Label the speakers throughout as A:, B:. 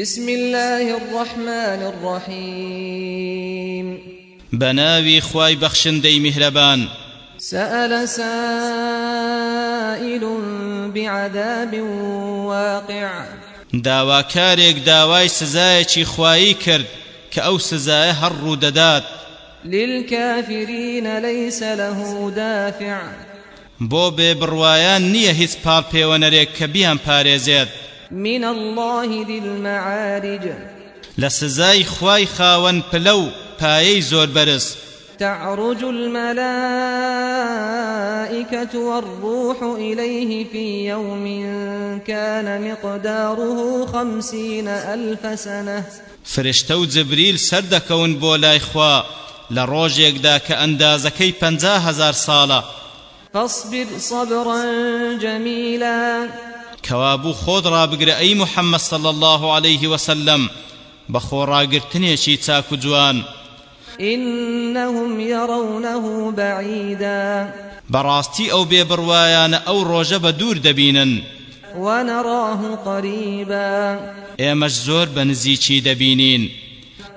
A: بسم الله الرحمن الرحيم
B: بناوي خواي بخشن دي مهربان
A: سأل سائل بعذاب واقع
B: داواکارێک داوای سزایەکی خوایی کرد کە ئەو سزایە هەر ڕوودەدات للكافرين ليس له دافع بۆ بێ بڕوایان نییە هیچ پاڵپێوەنەرێک کە بیان پارێزێت
A: من الله ذي المعارج
B: لسزاي خواي خاون بلو پايي زور برس
A: تعرج الملائكة والروح إليه في يوم كان مقداره خمسين ألف سنة
B: فرشتو جبريل سردكون بولاي خوا لروجيك داك أندازكي پنزا هزار صالة
A: فاصبر صبرا جميلا
B: کەوابوو خۆت ڕابگرە ئەی محەممەد صل الله عليه وسلم بەخۆ ڕاگرتنێکی چاک و جوان
A: إنهم يرونه بعيدا
B: براستي أو ببروايان أو رجب دور دبينا
A: ونراه قريبا
B: إيمش زور بنزيشي دبينين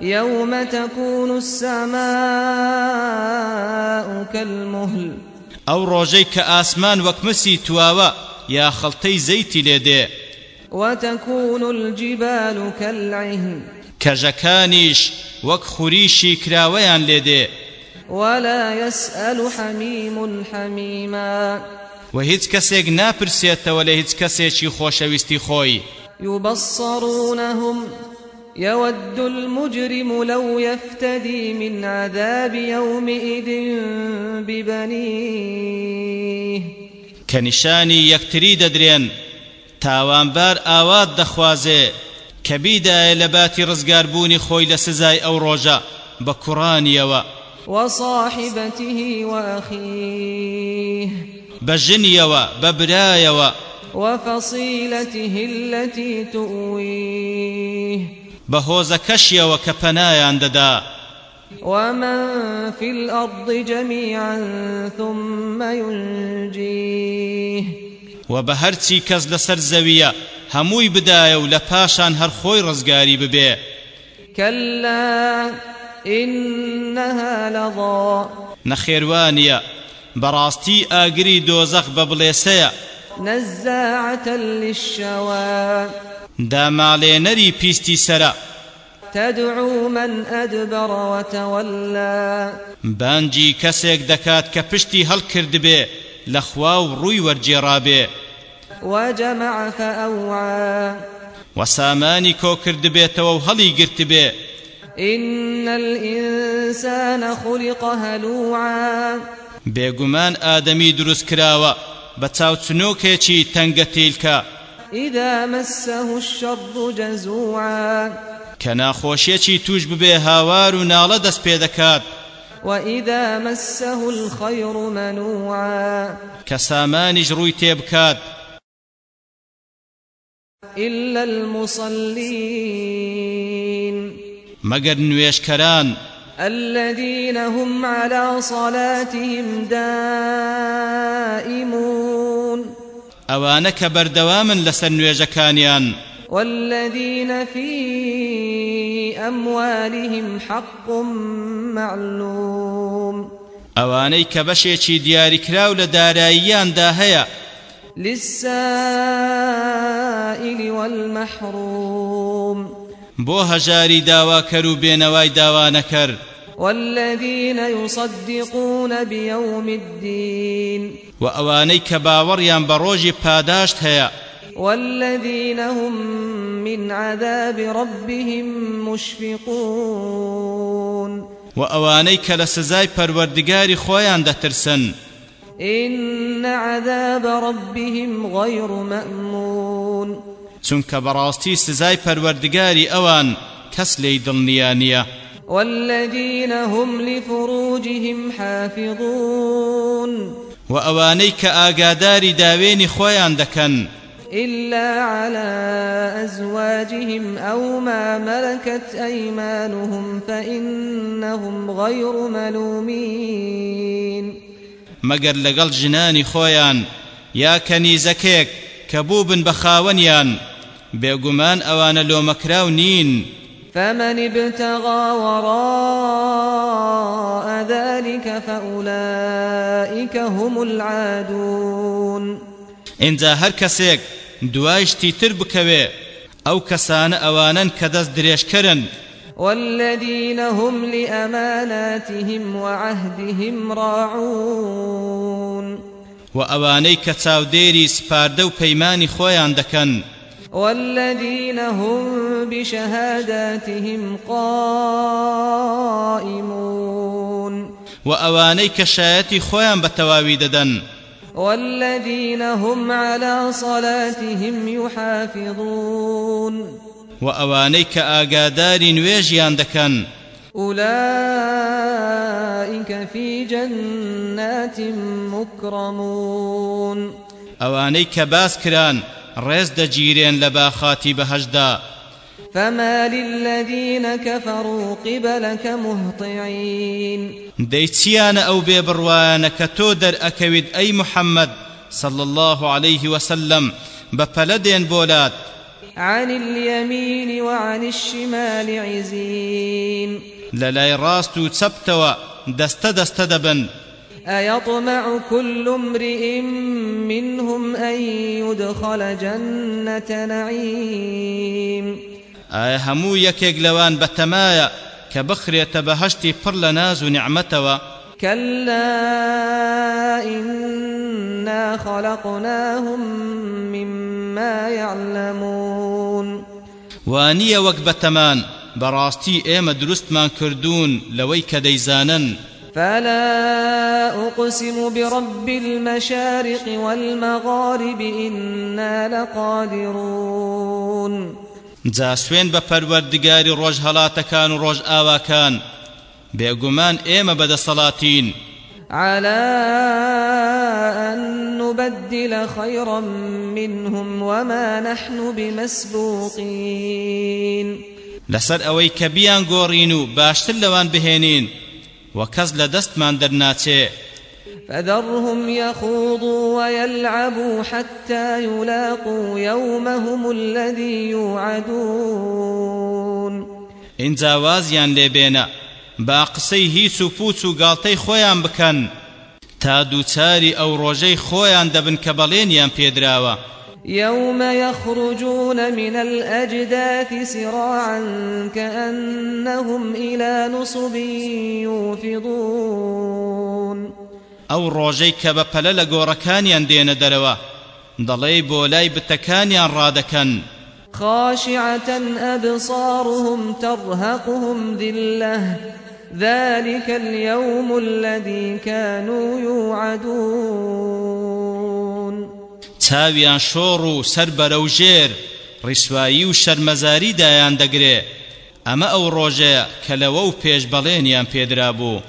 A: يوم تكون السماء كالمهل
B: أو رجيك آسمان وكمسي تواوا يا خلطي زيتي لدي
A: وتكون الجبال كالعهن
B: كجكانيش وكخريشي كراويان لدي
A: ولا يسأل حميم حميما
B: وهيج كسيك نابرسيت ولا هيج كسيشي خوشويستي خوي
A: يبصرونهم يود المجرم لو يفتدي من عذاب يومئذ ببنيه
B: کە نیشانی یەکتری دەدرێن تاوانبار ئاوات دەخوازێ کە بیدایە لە باتی ڕزگاربوونی خۆی لە سزای ئەو ڕۆژە بە کوڕانیەوە
A: وصاحبته وأخيه
B: بجنيوا ببرايوا
A: وفصيلته التي تؤويه
B: بهوز كشيوا كبنايا ددا
A: ومن في الأرض جميعا ثم ينجيه
B: وبهرتي كز لسر زوية هموي بداية ولباشان هرخوي رزقاري ببيه
A: كلا إنها لضا
B: نخيروانيا براستي آقري دوزخ ببليسيا
A: نزاعة للشوى
B: دامالي نري بيستي سرا
A: تدعو من أدبر وتولى
B: بانجي كسيك دكات كبشتي هل كردبي لخواو روي ورجيرابي
A: وجمع فأوعى
B: وساماني كو كردبي تو هلي قرتبي
A: إن الإنسان خلق هلوعا
B: بيقمان آدمي دروس كراوة بتاو تنوكيشي تنقتيلكا
A: إذا مسه الشر جزوعا
B: کە ناخۆشیەکی توش ببێ هاوار و ناڵە دەست پێ دەکات
A: وإذا مسه الخير منوعا
B: كسامانج روي تيبكات
A: إلا المصلين
B: مقر نويشكران
A: الذين هم على صلاتهم دائمون
B: أوانك بردواما لسن نويجكانيان
A: والذين في أموالهم حق معلوم
B: أواني كبشيكي دياري كراو لدارايان داهيا
A: للسائل والمحروم
B: بو هجاري داوا كرو بينواي داوا نكر
A: والذين يصدقون بيوم الدين
B: وأواني كباوريان بروجي باداشت هيا
A: والذين هم من عذاب ربهم مشفقون
B: وأواني كلا سزاي پروردگاري خويان دترسن
A: إن عذاب ربهم غير مأمون
B: چونك براستي سزاي پروردگاري أوان كس لي دلنيانية
A: والذين هم لفروجهم حافظون
B: وأواني كآقاداري داويني خويان دكن
A: إلا على أزواجهم أو ما ملكت أيمانهم فإنهم غير ملومين
B: مگر لەگەڵ ژنانی خۆیان یا کەنیزەکێک کە بوو بن بە خاوەنیان بێگومان ئەوانە لۆمەکراو نین
A: فمن ابتغى وراء ذلك فأولئك هم العادون
B: إنجا هر كسيك دوایشتی تر بکەوێ ئەو کەسانە ئەوانن کە دەست درێژکەرن
A: والذين هم لأماناتهم وعهدهم راعون
B: وأواني كتاوديري سباردو بيماني خويان دكن
A: والذين هم بشهاداتهم قائمون
B: وأواني كشايتي خويان بتواوي ددن
A: والذين هم على صلاتهم يحافظون
B: وأوانيك آقادار ويجيان دكان
A: أولئك في جنات مكرمون
B: أوانيك باسكران رزد جيرين لباخاتي بهجدا
A: فما للذين كفروا قبلك مهطعين
B: ديتيان أو بيبروان كتودر أكويد أي محمد صلى الله عليه وسلم ببلدين بولات
A: عن اليمين وعن الشمال عزين
B: للاي راستو تسبتوا دست دست دبن
A: أيطمع كل امرئ منهم أن يدخل جنة نعيم
B: ئایا هەموو یەکێک لەوان بەتەمایە کە بخرێتە بەهشتی پڕ لە ناز و نعمەتەوە
A: كلا إنا خلقناهم مما يعلمون
B: وانية وكبتمان براستي ايما درستمان كردون لويك ديزانن فلا
A: أقسم برب المشارق والمغارب إنا لقادرون
B: جا سوێن بە پەروەردگاری ڕۆژهەڵاتەکان و ڕۆژ ئاواکان بێگومان ئێمە بەدەسەڵاتین
A: على أن نبدل خيرا منهم وما نحن بمسبوقين
B: لسر أوي كبيان قورينو باشتل لوان بهينين وكز لدست من درناتي
A: فذرهم يخوضوا ويلعبوا حتى يلاقوا يومهم الذي يوعدون
B: إن زاوازيان لبينا باقسەی هیچ و پوچ و گاڵتەی خۆیان بکەن تا دووچاری ئەو ڕۆژەی خۆیان دەبن کە بەڵێنیان پێدراوە
A: يوم يخرجون من الأجداث سراعا كأنهم إلى نصب يوفضون
B: ئەو ڕۆژەی کە بە پەلە لە گۆڕەکانیان دێنە دەرەوە دەڵێ بۆ لای بتەکانیان ڕادەکەن
A: خاشعة أبصارهم ترهقهم ذلة ذلك اليوم الذي كانوا يوعدون
B: تاويان شورو سربر وجير رسوایی و شەرمەزاری دایان دەگرێ ئەمە ئەو ڕۆژەیە کە لەوە و پێش بەڵێنیان پێدرا بوو